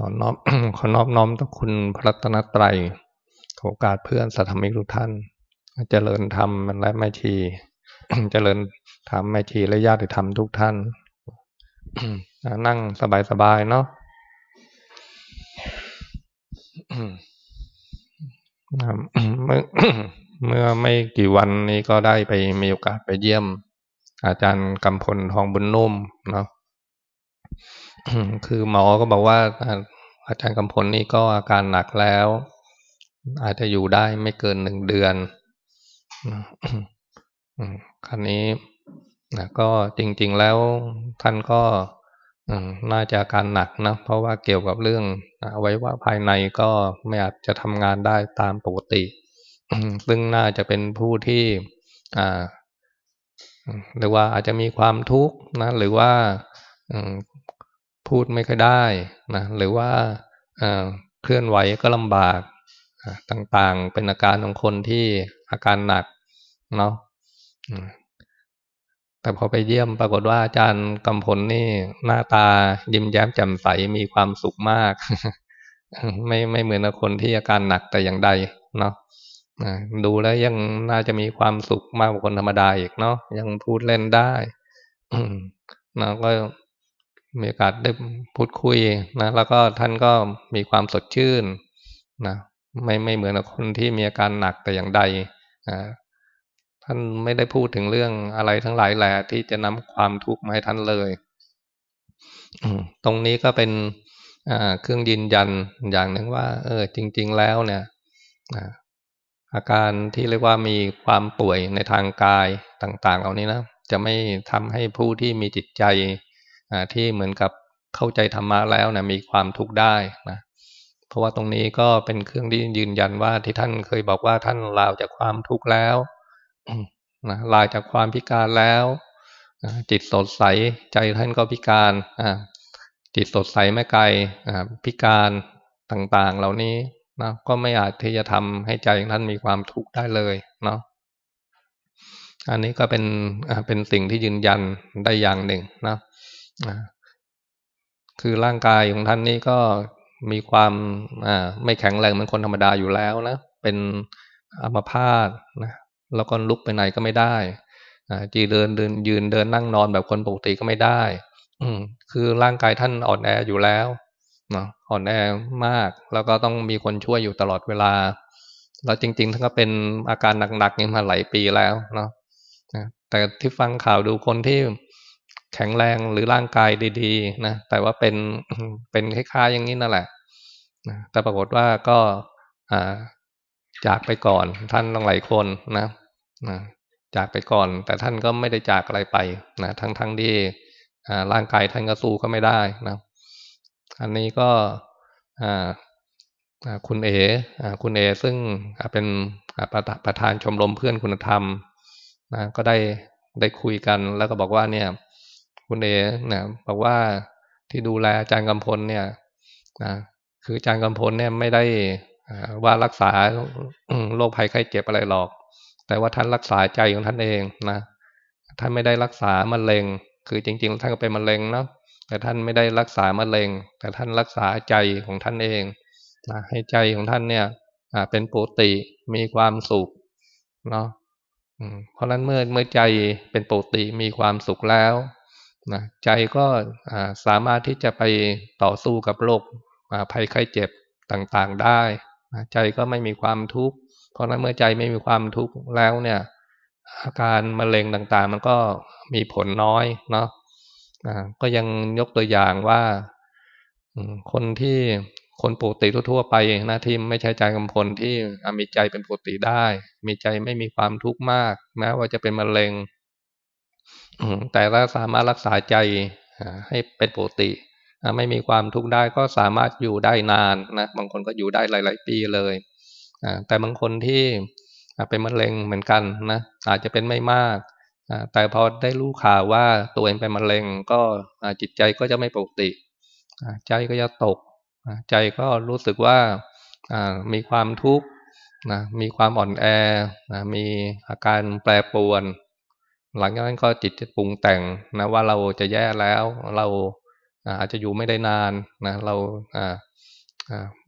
ขอนอบขอนอบน้อมต่อคุณพระรัตนตรัยโอกาสเพื่อนสัตมิกทุกท่านเจริญธรรมและไม่ทีเจริญธรรมไม่ทีและญาติธรรมทุกท่าน นั่งสบายๆเนาะเมื่อเมื่อไม่กี่วันนี้ก็ได้ไปมีโอกาสไปเยี่ยม อาจารย์กำพลทองบุญนุ่มเนาะ คือหมอก็บอกว่าอาจารย์กำพลนี่ก็อาการหนักแล้ว อาจจะอยู่ได้ไม่เกินหนึ่งเดือนครั้นี้นะก็จริง ๆแล้วท่านก็น่าจะอาการหนักนะเพราะว่าเกี่ยวกับเรื่องไว้ว่าภายในก็ไม่อาจจะทำงานได้ตามปกติ ซึ่งน่าจะเป็นผู้ที่หรือว่าอาจจะมีความทุกข์นะหรือว่า พูดไม่ค่อยได้นะหรือว่าเคลื่อนไหวก็ลำบากต่างๆ เป็นอาการของคนที่อาการหนักเนาะแต่พอไปเยี่ยมปรากฏว่าอาจารย์กำพลนี่หน้าตายิ้มแย้มแจ่มใสมีความสุขมาก ไม่ไม่เหมือนคนที่อาการหนักแต่อย่างใดเนาะดูแล้วยังน่าจะมีความสุขมากกว่าคนธรรมดาอีกเนาะยังพูดเล่นได้นะก็ มีโอกาสได้พูดคุยนะแล้วก็ท่านก็มีความสดชื่นนะไม่ไม่เหมือนกับคนที่มีอาการหนักแต่อย่างใดท่านไม่ได้พูดถึงเรื่องอะไรทั้งหลายแหละที่จะนำความทุกข์มาให้ท่านเลยตรงนี้ก็เป็นเครื่องยืนยันอย่างหนึ่งว่า เออ จริง ๆ แล้วเนี่ยอาการที่เรียกว่ามีความป่วยในทางกายต่าง ๆ เหล่านี้นะจะไม่ทำให้ผู้ที่มีจิตใจ ที่เหมือนกับเข้าใจธรรมะแล้วนะมีความทุกข์ได้นะเพราะว่าตรงนี้ก็เป็นเครื่องที่ยืนยันว่าที่ท่านเคยบอกว่าท่านลาวจากความทุกข์แล้วนะลายจากความพิการแล้วจิตสดใสใจท่านก็พิการจิตสดใสไม่ไกลพิการต่างๆ เหล่านี้นะก็ไม่อาจที่จะทำให้ใจของท่านมีความทุกข์ได้เลยเนาะอันนี้ก็เป็นเป็นสิ่งที่ยืนยันได้อย่างหนึ่งนะ คือร่างกายของท่านนี้ก็มีความไม่แข็งแรงเหมือนคนธรรมดาอยู่แล้วนะเป็นอัมพาตนะแล้วก็ลุกไปไหนก็ไม่ได้จีเดินเดินยืนเดินนั่งนอนแบบคนปกติก็ไม่ได้ อืคือร่างกายท่านอ่อนแออยู่แล้วนะอ่อนแอมาก แล้วก็ต้องมีคนช่วยอยู่ตลอดเวลา แล้วจริง ๆท่านก็เป็นอาการหนักๆนี่มาหลายปีแล้วเนาะแต่ที่ฟังข่าวดูคนที่ แข็งแรงหรือร่างกายดีๆนะแต่ว่าเป็นเป็นคล้ายๆอย่างนี้นั่นแหละนะแต่ปรากฏว่าก็จากไปก่อนท่านต้องหลายคนนะนะจากไปก่อน แต่ท่านก็ไม่ได้จากอะไรไปนะทั้งทั้งที่ร่างกายท่านก็สู้ก็ไม่ได้นะอันนี้ก็คุณเอคุณเอ ซึ่งเป็นประธานชมรมเพื่อนคุณธรรมนะก็ได้ได้คุยกันแล้วก็บอกว่าเนี่ย คุณเอนี่ยบอกว่าที่ดูแลอาจารย์กำพลเนี่ยนะคืออาจารย์กำพลเนี่ยไม่ได้ว่ารักษาโรคภัยไข้เจ็บอะไรหรอก แต่ว่าท่านรักษาใจของท่านเองนะท่านไม่ได้รักษามะเร็ง คือจริง ๆ ท่านก็เป็นมะเร็งเนาะแต่ท่านไม่ได้รักษามะเร็ง แต่ท่านรักษาใจของท่านเองนะให้ใจของท่านเนี่ยเป็นปกติมีความสุขเนาะเพราะฉะนั้นเมื่อเมื่อใจเป็นปกติมีความสุขแล้ว นะใจก็สามารถที่จะไปต่อสู้กับโรคภัยไข้เจ็บต่างๆได้ใจก็ไม่มีความทุกข์เพราะนั้นเมื่อใจไม่มีความทุกข์แล้วเนี่ยอาการมะเร็งต่างๆ มันก็มีผลน้อยเนาะก็ยังยกตัวอย่างว่าคนที่คนปกติทั่วไปนะที่ไม่ใช่ใจกำพลที่มีใจเป็นปกติได้ มีใจไม่มีความทุกข์มากแม้ว่าจะเป็นมะเร็ง แต่ถ้าสามารถรักษาใจให้เป็นปกติ ไม่มีความทุกข์ได้ก็สามารถอยู่ได้นานนะบางคนก็อยู่ได้หลาย ๆ ปีเลยแต่บางคนที่เป็นมะเร็งเหมือนกันนะอาจจะเป็นไม่มาก แต่พอได้รู้ข่าวว่าตัวเองเป็นมะเร็งก็จิตใจก็จะไม่ปกติ ใจก็จะตก ใจก็รู้สึกว่ามีความทุกข์นะมีความอ่อนแอนะมีอาการแปรปรวน หลังจากนั้นก็จิตจะปรุงแต่งนะว่าเราจะแย่แล้ว เราอาจจะอยู่ไม่ได้นานนะเรา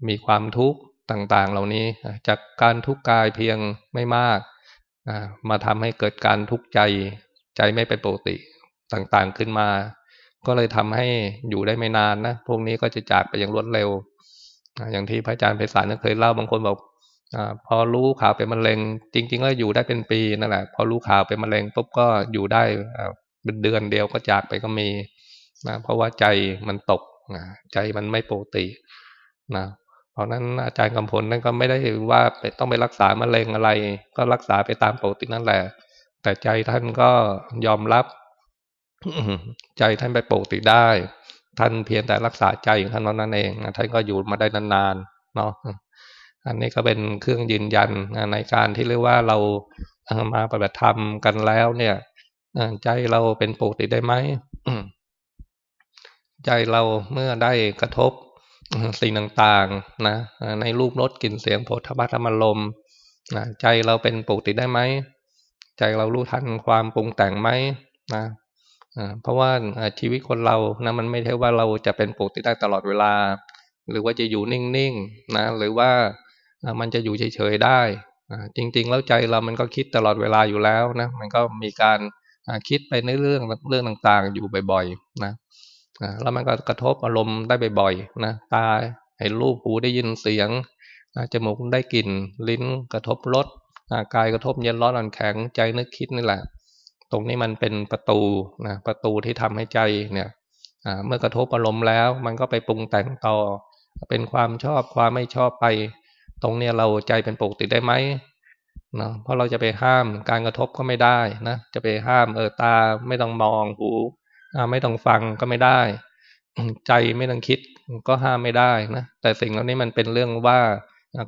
มีความทุกข์ต่างๆ เหล่านี้จากการทุกข์กายเพียงไม่มากมาทำให้เกิดการทุกข์ใจใจไม่เป็นปกติต่างๆขึ้นมา ก็เลยทำให้อยู่ได้ไม่นานนะพวกนี้ก็จะจากไปอย่างรวดเร็ว อย่างที่พระอาจารย์ไพศาลเคยเล่าบางคนบอก อพอรู้ข่าวเป็นมะเร็ง จริง ๆ ก็อยู่ได้เป็นปีนั่นแหละ พอรู้ข่าวเป็นมะเร็งปุ๊บก็อยู่ได้เป็นเดือนเดียวก็จากไปก็มีนะเพราะว่าใจมันตกนะใจมันไม่ปกตินะเพราะนั้นอาจารย์กำพลนั่นก็ไม่ได้ว่าต้องไปรักษามะเร็งอะไร ก็รักษาไปตามปกตินั่นแหละ แต่ใจท่านก็ยอมรับใจท่านไปปกติได้ ท่านเพียงแต่รักษาใจของท่านนั้นเองท่านก็อยู่มาได้นานๆเนาะ อันนี้ก็เป็นเครื่องยืนยันในการที่เรียกว่าเรามาปฏิบัติธรรมกันแล้วเนี่ยใจเราเป็นปกติได้ไหมใจเราเมื่อได้กระทบสิ่งต่างๆนะในรูปรสกลิ่นเสียงโผฏฐัพพธรรมลมนะใจเราเป็นปกติได้ไหมใจเรารู้ทันความปรุงแต่งไหมนะเพราะว่าชีวิตคนเรานะมันไม่ใช่ว่าเราจะเป็นปกติได้ตลอดเวลา หรือว่าจะอยู่นิ่งๆนะหรือว่า มันจะอยู่เฉยๆได้จริง ๆ แล้วใจเรามันก็คิดตลอดเวลาอยู่แล้วนะมันก็มีการคิดไปในเรื่องเรื่องต่างๆ อยู่บ่อยๆนะแล้วมันก็กระทบอารมณ์ได้บ่อยๆนะตาเห็นรูปหูได้ยินเสียงจมูกได้กลิ่น ลิ้นกระทบรสกายกระทบเย็นร้อนอ่อนแข็งใจนึกคิดนี่แหละ ตรงนี้มันเป็นประตูนะประตูที่ทำให้ใจเนี่ยเมื่อกระทบอารมณ์แล้ว มันก็ไปปรุงแต่งต่อ เป็นความชอบความไม่ชอบไป ตรงเนี้ยเราใจเป็นปกติได้ไหมเนาะเพราะเราจะไปห้ามการกระทบก็ไม่ได้นะจะไปห้ามเออตาไม่ต้องมองหูไม่ต้องฟังก็ไม่ได้ ใจไม่ต้องคิดก็ห้ามไม่ได้นะแต่สิ่งเหล่านี้มันเป็นเรื่องว่า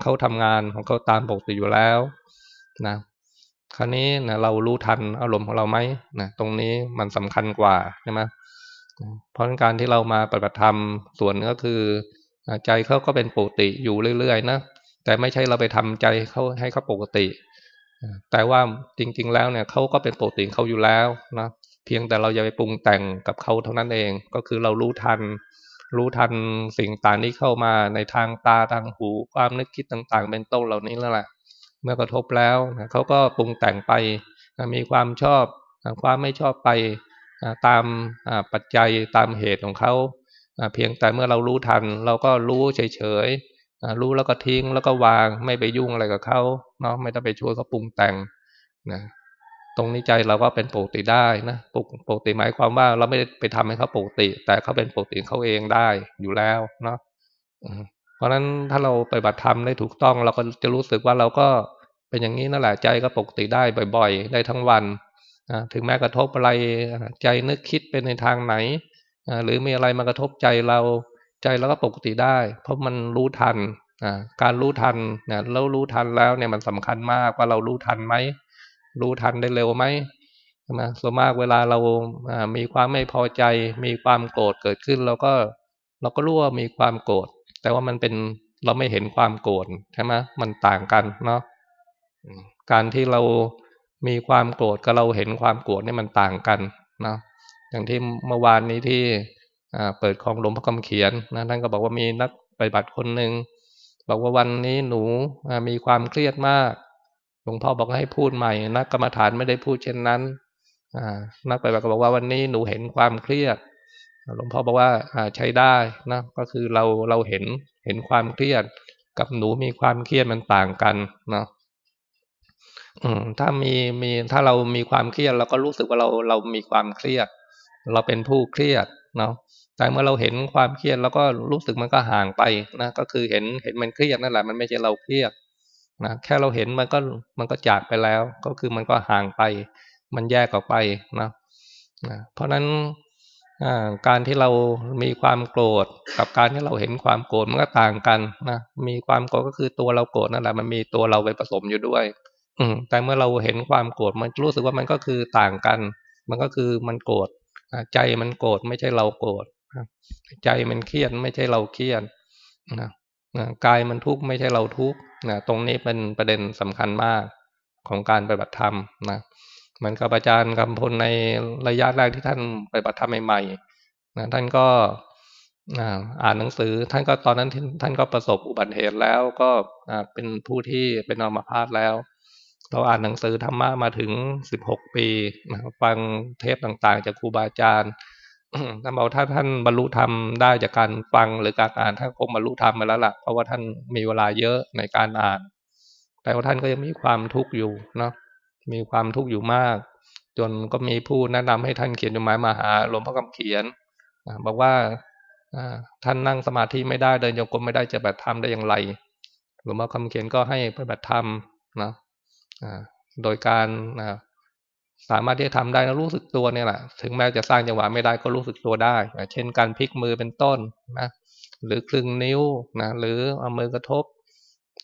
เขาทำงานของเขาตามปกติอยู่แล้วนะคราวนี้นะเรารู้ทันอารมณ์ของเราไหมนะตรงนี้มันสำคัญกว่าใช่ไหมเพราะการที่เรามาปฏิบัติธรรมส่วนก็คือ ใจเขาก็เป็นปกติอยู่เรื่อยๆนะ แต่ไม่ใช่เราไปทำใจเขาให้เขาปกติ แต่ว่าจริง ๆ แล้วเนี่ยเขาก็เป็นปกติเขาอยู่แล้วนะเพียงแต่เราอย่าไปปรุงแต่งกับเขาเท่านั้นเองก็คือเรารู้ทัน รู้ทันสิ่งต่างที่เข้ามาในทางตาทางหูความนึกคิดต่าง ๆ เป็นต้นเหล่านี้แล้วแหละเมื่อกระทบแล้วเขาก็ปรุงแต่งไปมีความชอบความไม่ชอบไปตามปัจจัยตามเหตุของเขาเพียงแต่เมื่อเรารู้ทัน เราก็รู้เฉยๆ รู้แล้วก็ทิ้งแล้วก็วางไม่ไปยุ่งอะไรกับเขาเนาะไม่ต้องไปช่วยเขาปรุงแต่งนะตรงนี้ใจเราก็เป็นปกติได้นะปกติหมายความว่าเราไม่ได้ไปทำให้เขาปกติ แต่เขาเป็นปกติเขาเองได้อยู่แล้วเนาะเพราะฉะนั้นถ้าเราไปบัตรธรรมได้ถูกต้อง เราก็จะรู้สึกว่าเราก็เป็นอย่างนี้นั่นแหละใจก็ปกติได้บ่อย ๆ ได้ทั้งวันถึงแม้กระทบอะไรใจนึกคิดเป็นในทางไหนหรือมีอะไรมากระทบใจเรา ใจเราก็ปกติได้ เพราะมันรู้ทันการรู้ทันเนี่ยเรารู้ทันแล้วเนี่ยมันสำคัญมากว่าเรารู้ทันไหมรู้ทันได้เร็วไหมนะส่วนมากเวลาเรามีความไม่พอใจ มีความโกรธเกิดขึ้น เราก็เราก็รู้ว่ามีความโกรธแต่ว่ามันเป็นเราไม่เห็นความโกรธใช่ไหมมันต่างกันเนาะการที่เรามีความโกรธกับเราเห็นความโกรธนี่มันต่างกันเนาะอย่างที่เมื่อวานนี้ที่ เปิดของหลวงพ่อคำเขียนนะท่านก็บอกว่ามีนักปฏิบัติคนหนึ่งบอกว่าวันนี้หนูมีความเครียดมากหลวงพ่อบอกให้พูดใหม่นักกรรมฐานไม่ได้พูดเช่นนั้นนักไปบอกบอกว่าวันนี้หนูเห็นความเครียดหลวงพ่อบอกว่าใช้ได้นะก็คือเราเราเห็นเห็นความเครียด กับหนูมีความเครียดมันต่างกันเนาะถ้ามีมีถ้าเรามีความเครียดเราก็รู้สึกว่าเราเรามีความเครียด เราเป็นผู้เครียดเนาะ แต่เมื่อเราเห็นความเครียดเราก็รู้สึกมันก็ห่างไปนะ ก็คือเห็นเห็นมันเครียดนั่นแหละมันไม่ใช่เราเครียดนะแค่เราเห็นมันก็มันก็จากไปแล้ว ก็คือมันก็ห่างไป มันแยกออกไปนะนะเพราะฉะนั้นการที่เรามีความโกรธกับการที่เราเห็นความโกรธมันก็ต่างกันนะมีความโกรธก็คือตัวเราโกรธนั่นแหละมันมีตัวเราไปผสมอยู่ด้วย อืแต่เมื่อเราเห็นความโกรธมันรู้สึกว่ามันก็คือต่างกัน มันก็คือมันโกรธใจมันโกรธไม่ใช่เราโกรธ ใจมันเครียดไม่ใช่เราเครียดนะกายมันทุกข์ไม่ใช่เราทุกข์นะตรงนี้เป็นประเด็นสำคัญมากของการปฏิบัติธรรมนะเหมือนกับอาจารย์กำพลในระยะแรกที่ท่านปฏิบัติธรรมใหม่ๆนะท่านก็อ่านหนังสือ ท่านก็ตอนนั้นท่านก็ประสบอุบัติเหตุแล้วก็เป็นผู้ที่เป็นอัมาพาตแล้ว เราอ่านหนังสือธรรมะมาถึงสิบหกปีฟังเทปต่างๆ จากครูบาอาจารย์ ท่านบอกถ้าท่านบรรลุธรรมได้จากการฟังหรือการอ่านท่านคงบรรลุธรรมมาแล้วล่ะเพราะว่าท่านมีเวลาเยอะในการอ่าน แต่ว่าท่านก็ยังมีความทุกข์อยู่เนาะมีความทุกข์อยู่มาก จนก็มีผู้แนะนำให้ท่านเขียนจดหมายมาหาหลวงพ่อคำเขียนบอกว่าท่านนั่งสมาธิไม่ได้เดินโยกมไม่ได้จะแบบทำได้อย่างไร หลวงพ่อคำเขียนก็ให้ปฏิบัติธรรมนะโดยการ สามารถที่จะทำได้แล้วรู้สึกตัวเนี่ยแหละถึงแม้จะสร้างจังหวะไม่ได้ก็รู้สึกตัวได้ เช่นการพลิกมือเป็นต้นนะหรือคลึงนิ้วนะหรือเอามือกระทบ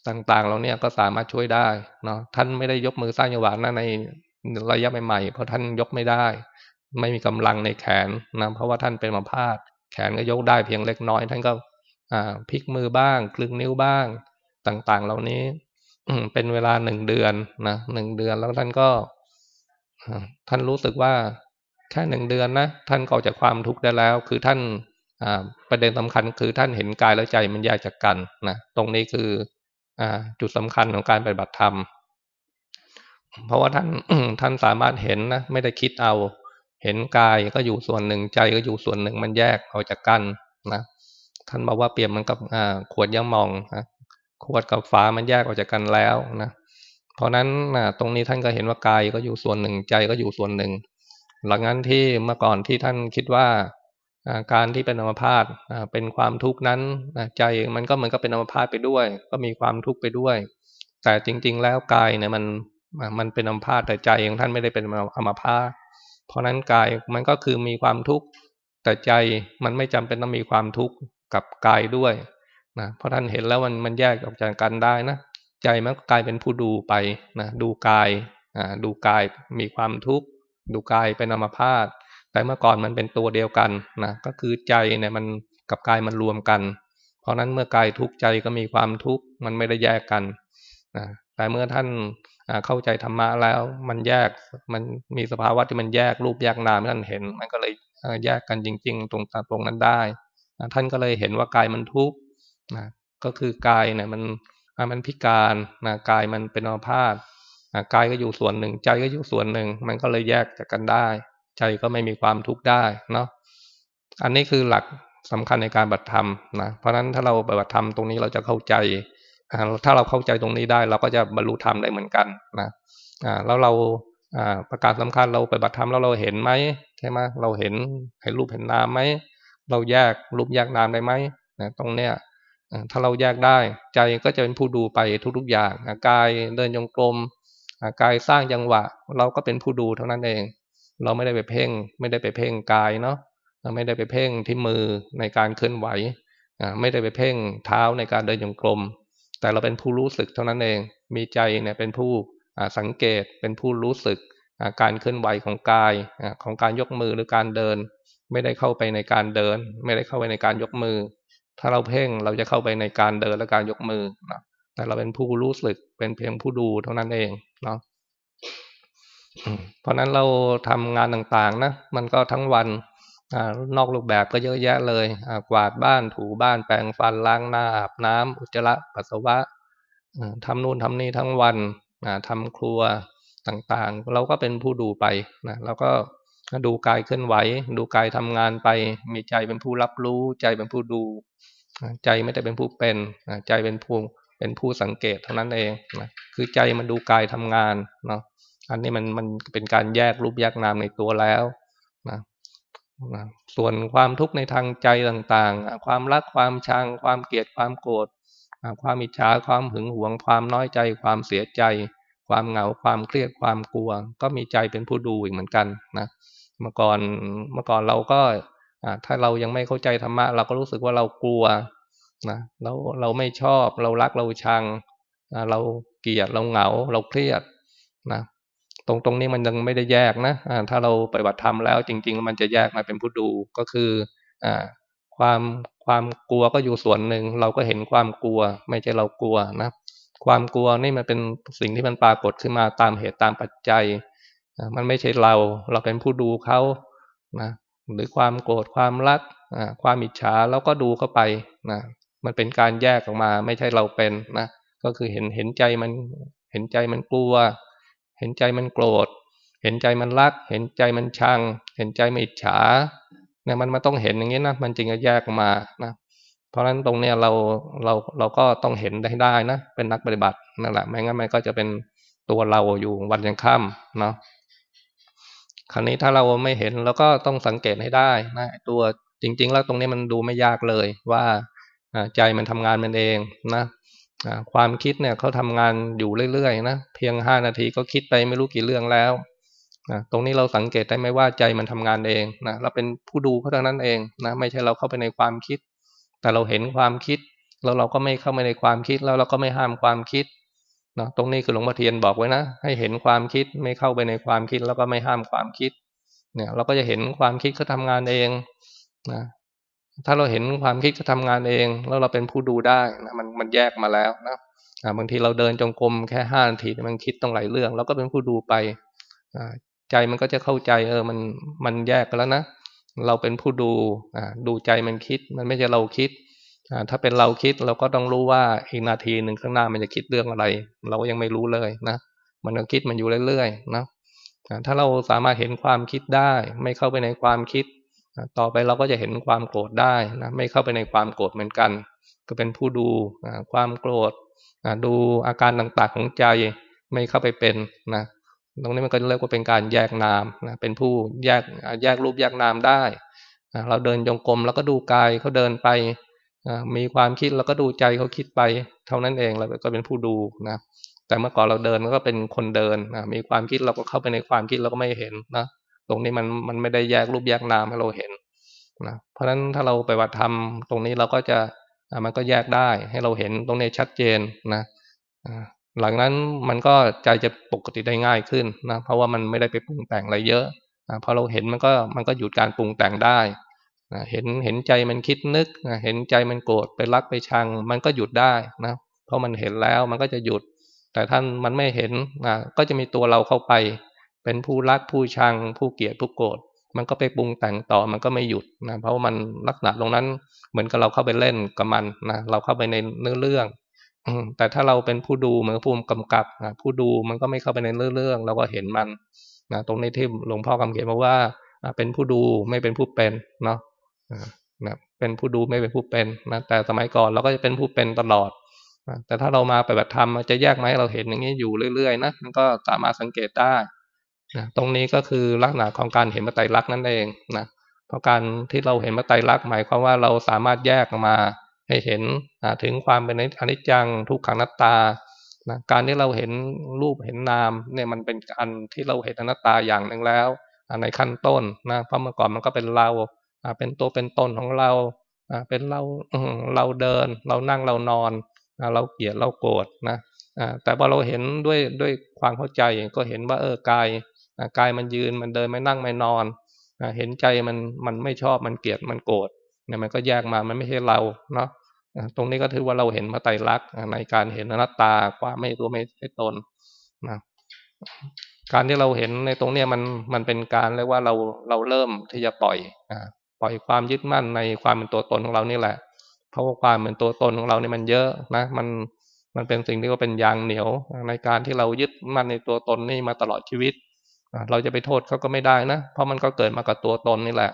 ต่างๆเราเนี่ยก็สามารถช่วยได้เนาะท่านไม่ได้ยกมือสร้างจังหวะนะในระยะใหม่ๆเพราะท่านยกไม่ได้ ไม่มีกำลังในแขนนะเพราะว่าท่านเป็นมาพาดแขนก็ยกได้เพียงเล็กน้อย ท่านก็พลิกมือบ้าง คลึงนิ้วบ้างต่างๆ เหล่านี้เป็นเวลาหนึ่งเดือนนะหนึ่งเดือนแล้วท่านก็ ท่านรู้สึกว่าแค่หนึ่งเดือนนะท่านก็ออกจากความทุกข์ได้แล้ว คือท่านประเด็นสำคัญคือท่านเห็นกายและใจมันแยกจากกันนะตรงนี้คืออจุดสำคัญของการปฏิบัติธรรม เพราะว่าท่านท่านสามารถเห็นนะไม่ได้คิดเอา เห็นกายก็อยู่ส่วนหนึ่งใจก็อยู่ส่วนหนึ่งมันแยกออกจากกันนะท่านบอกว่าเปรียบมันกับขวดย่ามองนะขวดกับฝามันแยกออกจากกันแล้วนะ เพราะนั้นนะตรงนี้ท่านก็เห็นว่ากายก็อยู่ส่วนหนึ่งใจก็อยู่ส่วนหนึ่ง หลังนั้นที่เมื่อก่อนที่ท่านคิดว่าการที่เป็นอัมพาตเป็นความทุกข์นั้นใจมันก็เหมือนกับเป็นอัมพาตไปด้วย ก็มีความทุกข์ไปด้วย แต่จริง ๆ แล้วกายเนี่ยมันมันเป็นอัมพาตแต่ใจของท่านไม่ได้เป็นอัมพาตเพราะนั้นกายมันก็คือมีความทุกข์แต่ใจมันไม่จำเป็นต้องมีความทุกข์กับกายด้วยนะเพราะท่านเห็นแล้วมันมันแยกออกจากกันได้นะ ใจมันก็กลายเป็นผู้ดูไปนะดูกายอ่าดูกายมีความทุกข์ดูกายเป็นอมพาตแต่เมื่อก่อนมันเป็นตัวเดียวกันนะก็คือใจเนี่ยมันกับกายมันรวมกัน เพราะนั้นเมื่อกายทุกข์ใจก็มีความทุกข์มันไม่ได้แยกกันนะแต่เมื่อท่านเข้าใจธรรมะแล้วมันแยกมันมีสภาวะที่มันแยกรูปแยกนามท่านเห็น มันก็เลยแยกกันจริง ๆ ตรงตรงนั้นได้ ท่านก็เลยเห็นว่ากายมันทุกข์นะก็คือกายเนี่ยมัน มันพิการนะกายมันเป็นอัมพาตกายก็อยู่ส่วนหนึ่ง ใจก็อยู่ส่วนหนึ่ง มันก็เลยแยกจากกันได้ ใจก็ไม่มีความทุกข์ได้เนาะอันนี้คือหลักสำคัญในการบัตรธรรมนะเพราะฉะนั้นถ้าเราปฏิบัติธรรมตรงนี้เราจะเข้าใจถ้าเราเข้าใจตรงนี้ได้ เราก็จะบรรลุธรรมได้เหมือนกันนะแล้วเราประการสำคัญเราปฏิบัติธรรมแล้วเราเห็นไหมใช่ไหมเราเห็นเห็นรูปเห็นนามไหมเราแยกรูปแยกนามได้ไหมนะตรงเนี้ย ถ้าเราแยกได้ใจก็จะเป็นผู้ดูไปทุกๆอย่างกายเดินยงกลมกายสร้างจังหวะ เราก็เป็นผู้ดูเท่านั้นเอง เราไม่ได้ไปเพ่ง ไม่ได้ไปเพ่งกายเนาะไม่ได้ไปเพ่งที่มือในการเคลื่อนไหวไม่ได้ไปเพ่งเท้าในการเดินยงกลม แต่เราเป็นผู้รู้สึกเท่านั้นเอง มีใจเนี่ยเป็นผู้สังเกตเป็นผู้รู้สึกการเคลื่อนไหวของกายของการยกมือหรือการเดิน ไม่ได้เข้าไปในการเดิน ไม่ได้เข้าไปในการยกมือ ถ้าเราเพ่งเราจะเข้าไปในการเดินและการยกมือนะแต่เราเป็นผู้รู้สึกเป็นเพียงผู้ดูเท่านั้นเองเนาะเพราะนั้นเราทำงานต่างๆนะมันก็ทั้งวันอนอกรูปแบบก็เยอะแยะเลยกวาดบ้านถูบ้านแปรงฟันล้างหน้าอาบน้ำอุจจาระปัสสาวะทำนู่นทำนี่ทั้งวันทำครัวต่างๆ เราก็เป็นผู้ดูไปนะแล้วก็ ดูกายเคลื่อนไหว ดูกายทำงานไป มีใจเป็นผู้รับรู้ ใจเป็นผู้ดู ใจไม่ได้เป็นผู้เป็นใจเป็นผู้เป็นผู้สังเกตเท่านั้นเองนะคือใจมันดูกายทำงานเนาะอันนี้มันมันเป็นการแยกรูปแยกนามในตัวแล้วนะนะส่วนความทุกข์ในทางใจต่างๆ ความรักความชัง ความเกลียดความโกรธความอิจฉาความหึงหวง ความน้อยใจ ความเสียใจ ความเหงาความเครียดความกลัว ก็มีใจเป็นผู้ดูอีกเหมือนกันนะเมื่อก่อนเมื่อก่อนเราก็ถ้าเรายังไม่เข้าใจธรรมะ เราก็รู้สึกว่าเรากลัวนะเราเราไม่ชอบ เรารักเราชังเราเกลียดเราเหงา เราเครียดนะตรงตรงนี้มันยังไม่ได้แยกนะถ้าเราปฏิบัติธรรมแล้วจริงๆ มันจะแยกมาเป็นผู้ดูก็คืออความความกลัวก็อยู่ส่วนหนึ่ง เราก็เห็นความกลัว ไม่ใช่เรากลัวนะ ความกลัวนี่มันเป็นสิ่งที่มันปรากฏขึ้นมาตามเหตุตามปัจจัยมันไม่ใช่เราเราเป็นผู้ดูเขานะหรือความโกรธความรักความอิจฉาแล้วก็ดูเข้าไปนะมันเป็นการแยกออกมา ไม่ใช่เราเป็นนะก็คือเห็นเห็นใจมันเห็นใจมันกลัว เห็นใจมันโกรธ เห็นใจมันรัก เห็นใจมันชัง เห็นใจมันอิจฉาเนี่ยมันมาต้องเห็นอย่างนี้นะมันจึงจะแยกออกมานะ ราะฉะนั้นตรงเนี้ยเราเราเราก็ต้องเห็นได้ได้นะเป็นนักปฏิบัตินั่นแหละไม่งั้นมันก็จะเป็นตัวเราอยู่วันยังค่ำเนาะคราวนี้ถ้าเราไม่เห็นเราก็ต้องสังเกตให้ได้นะตัวจริง ๆ แล้วตรงนี้มันดูไม่ยากเลยว่าใจมันทำงานมันเองนะความคิดเนี่ยเขาทำงานอยู่เรื่อยๆนะเพียงห้านาทีก็คิดไปไม่รู้กี่เรื่องแล้วนะตรงนี้เราสังเกตได้ไหมว่าใจมันทำงานเองนะเราเป็นผู้ดูเขาเท่านั้นเองนะไม่ใช่เราเข้าไปในความคิด แต่เราเห็นความคิด แล้วเราก็ไม่เข้าไปในความคิดแล้วเราก็ไม่ห้ามความคิดนะตรงนี้คือหลวงพ่อเทียนบอกไว้นะ ให้เห็นความคิดไม่เข้าไปในความคิด แล้วก็ไม่ห้ามความคิด เนี่ย เราก็จะเห็นความคิดเขาทางานเองนะถ้าเราเห็นความคิดเขาทางานเอง แล้วเราเป็นผู้ดูได้นะมันมันแยกมาแล้วนะบางทีเราเดินจงกรมแค่ห้านาทีมันคิดต้องหลายเรื่องเราก็เป็นผู้ดูไปใจมันก็จะเข้าใจเออมันมันแยกกันแล้วนะ เราเป็นผู้ดูดูใจมันคิด มันไม่ใช่เราคิดถ้าเป็นเราคิดเราก็ต้องรู้ว่าอีกนาทีหนึ่งข้างหน้ามันจะคิดเรื่องอะไร เรายังไม่รู้เลยนะมันก็คิดมันอยู่เรื่อยๆนะถ้าเราสามารถเห็นความคิดได้ ไม่เข้าไปในความคิด ต่อไปเราก็จะเห็นความโกรธได้นะไม่เข้าไปในความโกรธเหมือนกัน ก็เป็นผู้ดูความโกรธดูอาการต่างๆของใจไม่เข้าไปเป็นนะ ตรงนี้มันก็เรียกว่าเป็นการแยกนามนะเป็นผู้แยกแยกรูปแยกนามได้เราเดินจงกรมแล้วก็ดูกายเขาเดินไปมีความคิดแล้วก็ดูใจเขาคิดไป เท่านั้นเองเราก็เป็นผู้ดูนะแต่เมื่อก่อนเราเดินก็เป็นคนเดินนะมีความคิดเราก็เข้าไปในความคิดเราก็ไม่เห็นนะตรงนี้มันมันไม่ได้แยกรูปแยกนามให้เราเห็นนะเพราะฉะนั้นถ้าเราไปวัดธรรมตรงนี้เราก็จะมันก็แยกได้ให้เราเห็นตรงนี้ชัดเจนนะ หลังนั้นมันก็ใจจะปกติได้ง่ายขึ้นนะเพราะว่ามันไม่ได้ไปปรุงแต่งอะไรเยอะพอเราเห็นมันก็มันก็หยุดการปรุงแต่งได้เห็นเห็นใจมันคิดนึกเห็นใจมันโกรธไปรักไปชัง มันก็หยุดได้นะเพราะมันเห็นแล้วมันก็จะหยุด แต่ท่านมันไม่เห็นนะก็จะมีตัวเราเข้าไป เป็นผู้รักผู้ชัง ผู้เกลียดผู้โกรธมันก็ไปปรุงแต่งต่อมันก็ไม่หยุดนะเพราะว่ามันลักษณะตรงนั้นเหมือนกับเราเข้าไปเล่นกับมันนะเราเข้าไปในเนื้อเรื่อง แต่ถ้าเราเป็นผู้ดูเหมือนผู้กำกับผู้ดูมันก็ไม่เข้าไปในเรื่องเรื่องเราก็เห็นมันนะตรงนี้ที่หลวงพ่อคำเขียนมาว่าเป็นผู้ดูไม่เป็นผู้เป็นเนาะนะเป็นผู้ดูไม่เป็นผู้เป็นนะแต่สมัยก่อนเราก็จะเป็นผู้เป็นตลอดนะแต่ถ้าเรามาปฏิบัติธรรมจะแยกไหมเราเห็นอย่างนี้อยู่เรื่อยๆนะมันก็สามารถสังเกตได้นะตรงนี้ก็คือลักษณะของการเห็นมาไตรลักษณ์นั่นเองนะเพราะการที่เราเห็นมาไตรลักษณ์หมายความว่าเราสามารถแยกออกมา ให้เห็นถึงความเป็นอนิจจังทุกขังนัตตานะการที่เราเห็นรูปเห็นนามเนี่ยมันเป็นอันที่เราเห็นอนัตตาอย่างหนึ่งแล้วในขั้นต้นนะเพราะเมื่อก่อนมันก็เป็นเราเป็นตัวเป็นตนของเราเป็นเราเราเดิน เรานั่งเรานอนเราเกลียดเราโกรธนะแต่พอเราเห็นด้วยด้วยความเข้าใจก็เห็นว่าเออกายกายมันยืนมันเดินไม่นั่งไม่นอนเห็นใจมันมันไม่ชอบมันเกลียดมันโกรธ เนี่ยมันก็แยกมามันไม่ใช่เราเนาะตรงนี้ก็ถือว่าเราเห็นพระไตรลักษณ์ในการเห็นอนัตตาความไม่ตัวไม่ใช่ตนนะการที่เราเห็นในตรงเนี้ยมันมันเป็นการเรียกว่าเราเราเริ่มที่จะปล่อยอ่าปล่อยความยึดมั่นในความเป็นตัวตนของเรานี่แหละ เพราะว่าความเป็นตัวตนของเราเนี่ยมันเยอะนะ มันมันเป็นสิ่งที่ว่าเป็นยางเหนียวในการที่เรายึดมั่นในตัวตนนี่มาตลอดชีวิต เราจะไปโทษเขาก็ไม่ได้นะ เพราะมันก็เกิดมากับตัวตนนี่แหละ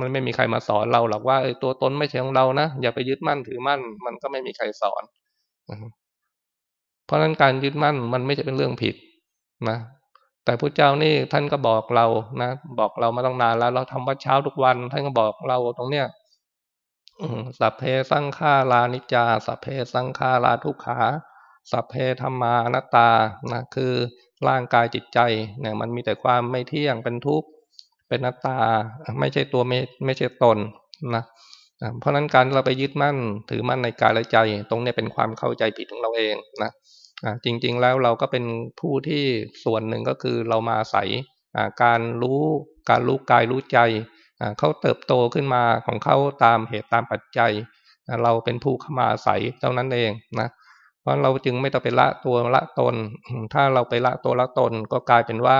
มันไม่มีใครมาสอนเราหรอกว่าไอ้ตัวตนไม่ใช่ของเรานะอย่าไปยึดมั่นถือมั่น มันก็ไม่มีใครสอน เพราะฉะนั้นการยึดมั่นมันไม่ใช่เป็นเรื่องผิดนะแต่พระเจ้านี่ท่านก็บอกเรานะบอกเรามาตั้งนานแล้ว เราทำวัดเช้าทุกวัน ท่านก็บอกเราตรงเนี้ยสัพเพสังขารานิจจา สัพเพสังขาราทุกขาสัพเพธรรมานตตานะคือร่างกายจิตใจเนี่ยมันมีแต่ความไม่เที่ยงเป็นทุกข์ เป็นนัตตา ไม่ใช่ตัวไม่ไม่ใช่ตนนะเพราะนั้นการเราไปยึดมั่นถือมั่นในกายและใจ ตรงนี้เป็นความเข้าใจผิดของเราเองนะจริงๆแล้วเราก็เป็นผู้ที่ส่วนหนึ่งก็คือเรามาใส่การรู้การรู้กายรู้ใจเขาเติบโตขึ้นมาของเขาตามเหตุตามปัจจัย เราเป็นผู้เข้ามาใส่เท่านั้นเองนะเพราะเราจึงไม่ต้องไปละตัวละตน ถ้าเราไปละตัวละตนก็กลายเป็นว่า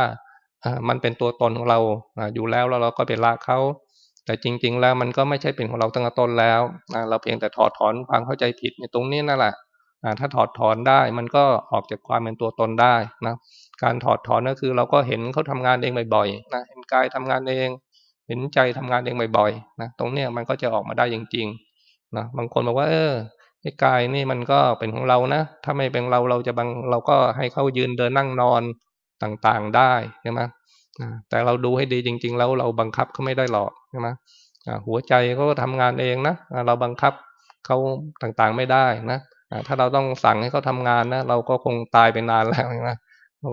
มันเป็นตัวตนของเราอยู่แล้วแล้วเราก็ไปละเขาแต่จริง ๆ แล้วมันก็ไม่ใช่เป็นของเราตั้งแต่ต้นแล้วเราเพียงแต่ถอดถอนความเข้าใจผิดในตรงนี้นั่นแหละถ้าถอดถอนได้มันก็ออกจากความเป็นตัวตนได้นะการถอดถอนก็คือเราก็เห็นเขาทำงานเองบ่อยๆนะเห็นกายทำงานเอง เห็นใจทำงานเองบ่อยๆนะตรงเนี้ยมันก็จะออกมาได้จริงๆนะบางคนบอกว่า เออไอ้กายนี่มันก็เป็นของเรานะถ้าไม่เป็นเราเราจะบังเราก็ให้เขายืนเดินนั่งนอน ต่างๆได้ใช่ไหมแต่เราดูให้ดีจริง ๆ แล้วเราบังคับเขาไม่ได้หรอกใช่ไหมหัวใจเขาก็ทำงานเองนะเราบังคับเขาต่างๆไม่ได้นะถ้าเราต้องสั่งให้เขาทางานนะเราก็คงตายไปนานแล้วนะ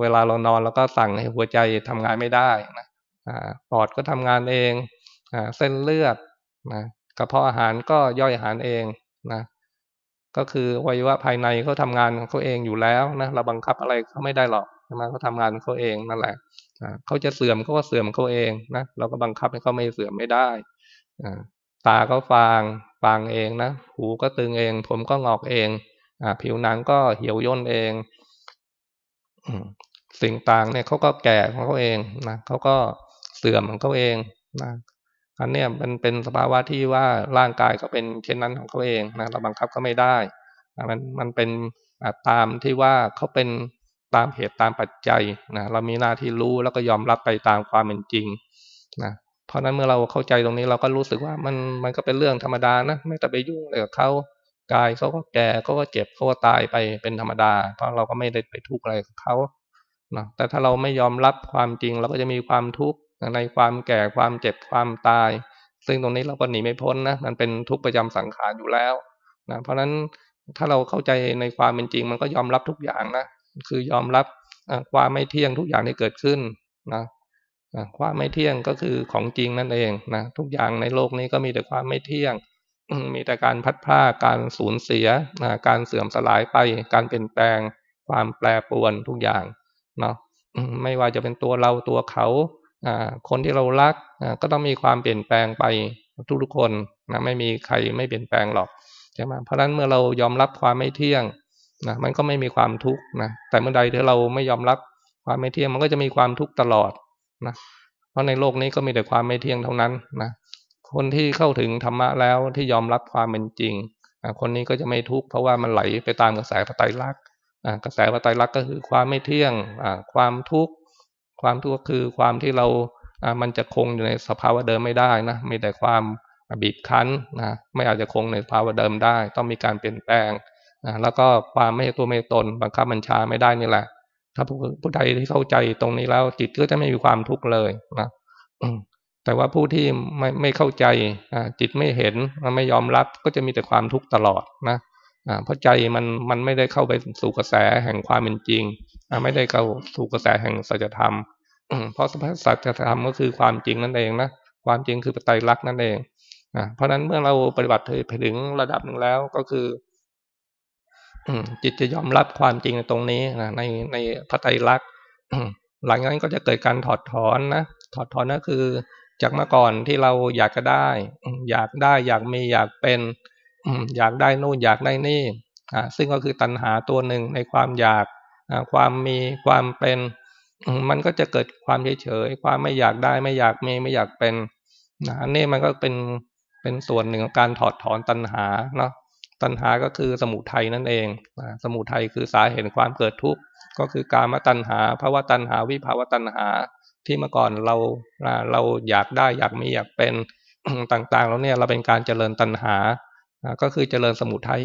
เวลาเรานอนเราก็สั่งให้หัวใจทำงานไม่ได้นะปอดก็ทำงานเองเส้นเลือดนะกระเพาะอาหารก็ย่อยอาหารเองนะก็คือวัยวะภายในเขาทางานเขาเองอยู่แล้วนะเราบังคับอะไรเขาไม่ได้หรอก ใช่ไหมเขาทำงานของเขาเองนั่นแหละเขาจะเสื่อมเขาก็เสื่อมเขาเองนะเราก็บังคับให้เขาไม่เสื่อมไม่ได้ตาก็ฟางฟางเองนะหูก็ตึงเอง ผมก็งอกเองอผิวหนังก็เหี่ยวย่นเองสิ่งต่างเนี่ยเขาก็แก่ของเขาเองนะเขาก็เสื่อมของเขาเองนะอันเนี้ยมันเป็นสภาวะที่ว่าร่างกายเขาเป็นเช่นนั้นของเขาเองนะเราบังคับก็ไม่ได้มันมันเป็นตามที่ว่าเขาเป็น ตามเหตุตามปัจจัยนะเรามีหน้าที่รู้แล้วก็ยอมรับไปตามความเป็นจริงนะเพราะนั้นเมื่อเราเข้าใจตรงนี้เราก็รู้สึกว่ามันมันก็เป็นเรื่องธรรมดานะไม่ต้องไปยุ่งอะไรกับเขากายเขาก็แก่เขาก็เจ็บเขาก็ตายไปเป็นธรรมดา เพราะเราก็ไม่ได้ไปทุกข์อะไรกับเขานะแต่ถ้าเราไม่ยอมรับความจริงเราก็จะมีความทุกข์ในความแก่ความเจ็บความตาย ซึ่งตรงนี้เราก็หนีไม่พ้นนะมันเป็นทุกข์ประจำสังขารอยู่แล้วนะเพราะฉะนั้นถ้าเราเข้าใจในความเป็นจริง มันก็ยอมรับทุกอย่างนะ คือยอมรับความไม่เที่ยงทุกอย่างที่เกิดขึ้นนะความไม่เที่ยงก็คือของจริงนั่นเองนะทุกอย่างในโลกนี้ก็มีแต่ความไม่เที่ยง มีแต่การพัดพลาการสูญเสียการเสื่อมสลายไป การเปลี่ยนแปลง ความแปรปรวนทุกอย่างเนาะไม่ว่าจะเป็นตัวเราตัวเขาคนที่เรารักก็ต้องมีความเปลี่ยนแปลงไปทุกๆคนนะไม่มีใครไม่เปลี่ยนแปลงหรอกใช่ไหมเพราะฉะนั้นเมื่อเรายอมรับความไม่เที่ยง นะมันก็ไม่มีความทุกข์นะแต่เมื่อใดที่เราไม่ยอมรับความไม่เที่ยงมันก็จะมีความทุกข์ตลอดนะเพราะในโลกนี้ก็มีแต่ความไม่เที่ยงเท่านั้นนะคนที่เข้าถึงธรรมะแล้วที่ยอมรับความเป็นจริงคนนี้ก็จะไม่ทุกข์เพราะว่ามันไหลไปตามกระแสพระไตรลักษณ์กระแสพระไตรลักษณ์ก็คือความไม่เที่ยงความทุกข์ความทุกข์ก็คือความที่เรามันจะคงอยู่ในสภาวะเดิมไม่ได้นะมีแต่ความบีบคั้นนะไม่อาจจะคงในสภาวะเดิมได้ ต้องมีการเปลี่ยนแปลง นะแล้วก็ความไม่ตัวไม่ตนบังคับบัญชาไม่ได้นี่แหละ ถ้าผู้ใดที่เข้าใจตรงนี้แล้ว จิตก็จะไม่มีความทุกข์เลยนะแต่ว่าผู้ที่ไม่ไม่เข้าใจจิตไม่เห็นไม่ยอมรับก็จะมีแต่ความทุกข์ตลอดนะเพราะใจมันมันไม่ได้เข้าไปสู่กระแสแห่งความเป็นจริงไม่ได้เข้าสู่กระแสแห่งสัจธรรมเพราะสัจธรรมก็คือความจริงนั่นเองนะความจริงคือปไตยรักนั่นเองเพราะฉะนั้นเมื่อเราปฏิบัติไปถึงระดับหนึ่งแล้วก็คือ จิตจะยอมรับความจริงในตรงนี้นะในในพระไตรลักษณ์หลังจากนั้นก็จะเกิดการถอดถอนนะถอดถอนก็คือ จากเมื่อก่อนที่เราอยากจะได้ อยากได้อยากมีอยากเป็นอยากได้นู่นอยากได้นี่ซึ่งก็คือตัณหาตัวหนึ่งในความอยากความมีความเป็น มันก็จะเกิดความเฉยเฉยความไม่อยากได้ไม่อยากมีไม่อยากเป็นอันนี้มันก็เป็นเป็นส่วนหนึ่งของการถอดถอนตัณหาเนาะ ตัณหาก็คือสมุทัยนั่นเองสมุทัยคือสาเหตุความเกิดทุกข์ก็คือการมาตัณหาภาวะตัณหาวิภาวะตัณหา ที่เมื่อก่อนเราเราอยากได้อยากมีอยากเป็นต่างๆ แล้วเนี่ยเราเป็นการเจริญตัณหา ก็คือเจริญสมุทัย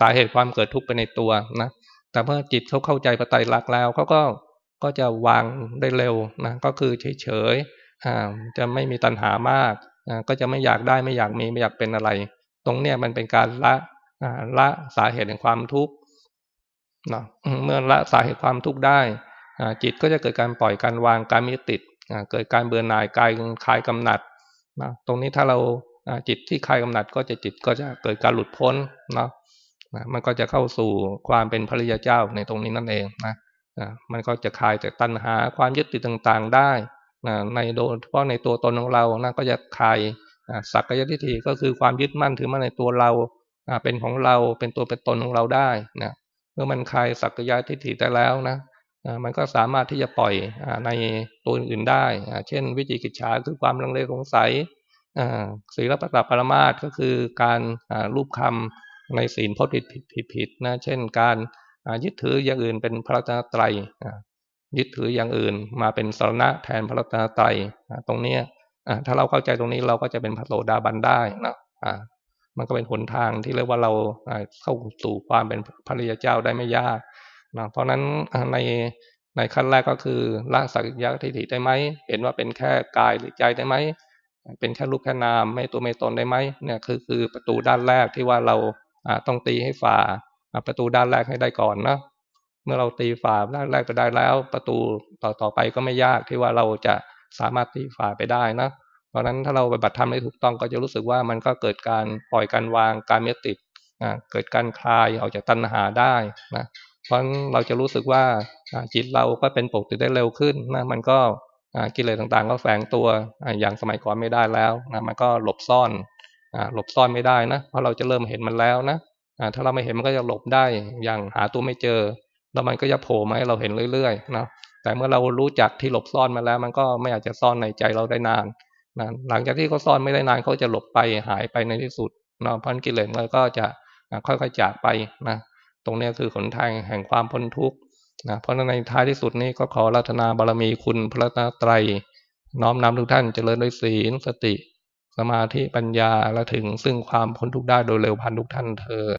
สาเหตุความเกิดทุกข์ไปในตัวนะแต่เมื่อจิตเขาเข้าใจปไตยลักแล้วเขาก็ก็จะวางได้เร็วนะก็คือเฉยๆจะไม่มีตัณหามาก ก็จะไม่อยากได้ไม่อยากมีไม่อยากเป็นอะไร ตรงเนี้ยมันเป็นการละ ละสาเหตุแห่งความทุกข์เมื่อละสาเหตุความทุกข์ได้จิตก็จะเกิดการปล่อยการวางการมีติดเกิดการเบื่อหน่ายกายคลายกำหนัดนะตรงนี้ถ้าเราจิตที่คลายกำหนัดก็จะจิตก็จะเกิดการหลุดพ้นนะมันก็จะเข้าสู่ความเป็นพระริยเจ้าในตรงนี้นั่นเองนะมันก็จะคลายจากตัณหาความยึดติดต่างๆได้ในโดยเฉพาะในตัวตนของเรานะก็จะคลายสักกายทิฏฐิก็คือความยึดมั่นถือมั่นในตัวเรา เป็นของเราเป็นตัวเป็นตนของเราได้นะเมื่อมันคลายสักกายทิฏฐิได้แล้วนะมันก็สามารถที่จะปล่อยในตัวอื่นได้ เช่น วิจิกิจฉาคือความลังเลสงสัยศีลปฏิปรมาสก็คือการรูปคำในศีลพจน์ผิดผิดผิดผิดนะเช่น การยึดถืออย่างอื่นเป็นพระรัตนตรยยึดถืออย่างอื่นมาเป็นสรณะแทนพระรัตนตรัยตรงนี้ถ้าเราเข้าใจตรงนี้เราก็จะเป็นพระโสดาบันได้นะ มันก็เป็นหนทางที่เรียกว่าเราเข้าสู่ความเป็นพระริยเจ้าได้ไม่ยากนะเพราะนั้นในในขั้นแรกก็คือละสักยะทิฏฐิได้ไหมเห็นว่าเป็นแค่กายหรือใจได้ไหมเป็นแค่รูปแค่นามไม่ตัวไม่ตนได้ไหมเนี่ยคือคือประตูด้านแรกที่ว่าเราต้องตีให้ฝ่าประตูด้านแรกให้ได้ก่อนนะเมื่อเราตีฝ่าด้านแรกไปได้แล้ว ประตูต่อต่อไปก็ไม่ยากที่ว่าเราจะสามารถตีฝ่าไปได้นะ เพราะฉะนั้นถ้าเราปฏิบัติธรรมได้ถูกต้องก็จะรู้สึกว่ามันก็เกิดการปล่อยการวางการเมตติดเกิดการคลายออกจากตัณหาได้นะเพราะเราจะรู้สึกว่าจิตเราก็เป็นปกติได้เร็วขึ้นนะมันก็กิเลสต่างๆ ก็แฝงตัวอย่างสมัยก่อนไม่ได้แล้วนะมันก็หลบซ่อนหลบซ่อนไม่ได้นะเพราะเราจะเริ่มเห็นมันแล้วนะถ้าเราไม่เห็นมันก็จะหลบได้อย่างหาตัวไม่เจอ แล้วมันก็จะโผล่มาให้เราเห็นเรื่อยๆนะแต่เมื่อเรารู้จักที่หลบซ่อนมาแล้ว มันก็ไม่อาจจะซ่อนในใจเราได้นาน นะหลังจากที่เขาซ่อนไม่ได้นานเขาจะหลบไปหายไปในที่สุดนะพันกิเลสมันก็จะค่อยๆจากไปนะตรงนี้คือขนทางแห่งความพ้นทุกข์นะเพราะในท้ายที่สุดนี้ก็ขอรัตนาบารมีคุณพระตาไตร น้อมนำทุกท่านเจริญด้วยศีลสติ สมาธิปัญญาและถึงซึ่งความพ้นทุกข์ได้โดยเร็วพันทุกท่านเธอ